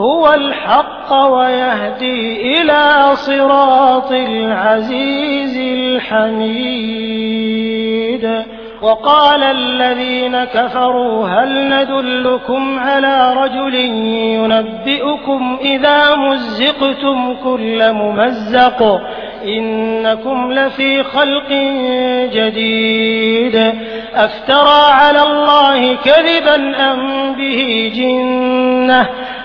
هو الحق ويهدي إلى صراط العزيز الحميد. وقال الذين كفروا هل ندلكم على رجل ينبئكم إذا مزقتم كل ممزق؟ إنكم لفي خلق جديد. أفترى على الله كذبا أم به جنة؟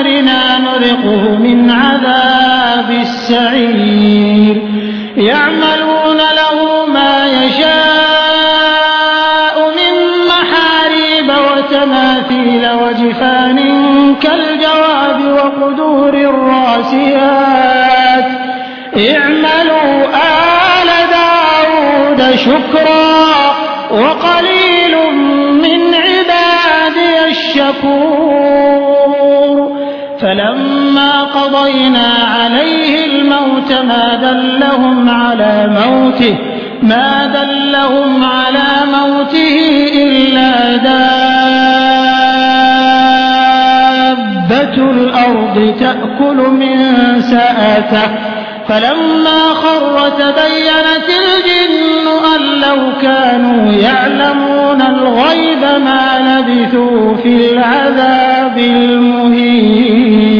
أمرنا نرقه من عذاب السعير. يعملون له ما يشاء من محاريب وتماثيل وجفان كالجواب وقدور الراسيات. اعملوا آل داود شكرا وقليل ما دلهم على موته ما دلهم على موته إلا دابة الأرض تأكل من سأته. فلما خر تبينت الجن أن لو كانوا يعلمون الغيب ما لبثوا في العذاب المهين.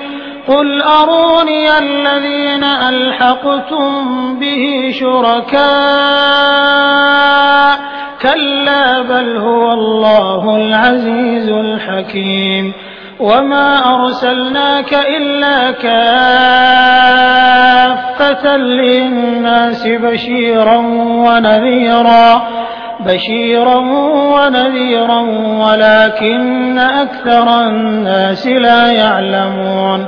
قل أروني الذين ألحقتم به شركاء كلا بل هو الله العزيز الحكيم وما أرسلناك إلا كافة للناس بشيرا ونذيرا بشيرا ونذيرا ولكن أكثر الناس لا يعلمون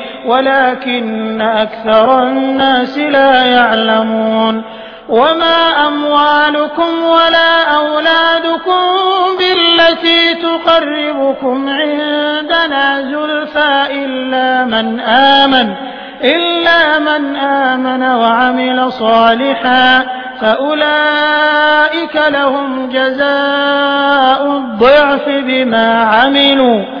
ولكن أكثر الناس لا يعلمون وما أموالكم ولا أولادكم بالتي تقربكم عندنا زلفى إلا من آمن إلا من آمن وعمل صالحا فأولئك لهم جزاء الضعف بما عملوا.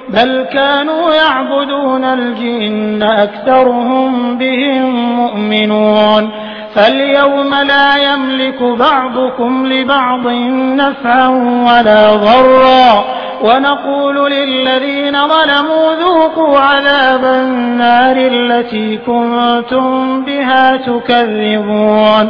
بل كانوا يعبدون الجن أكثرهم بهم مؤمنون. فاليوم لا يملك بعضكم لبعض نفعا ولا ضرا. ونقول للذين ظلموا ذوقوا عذاب النار التي كنتم بها تكذبون.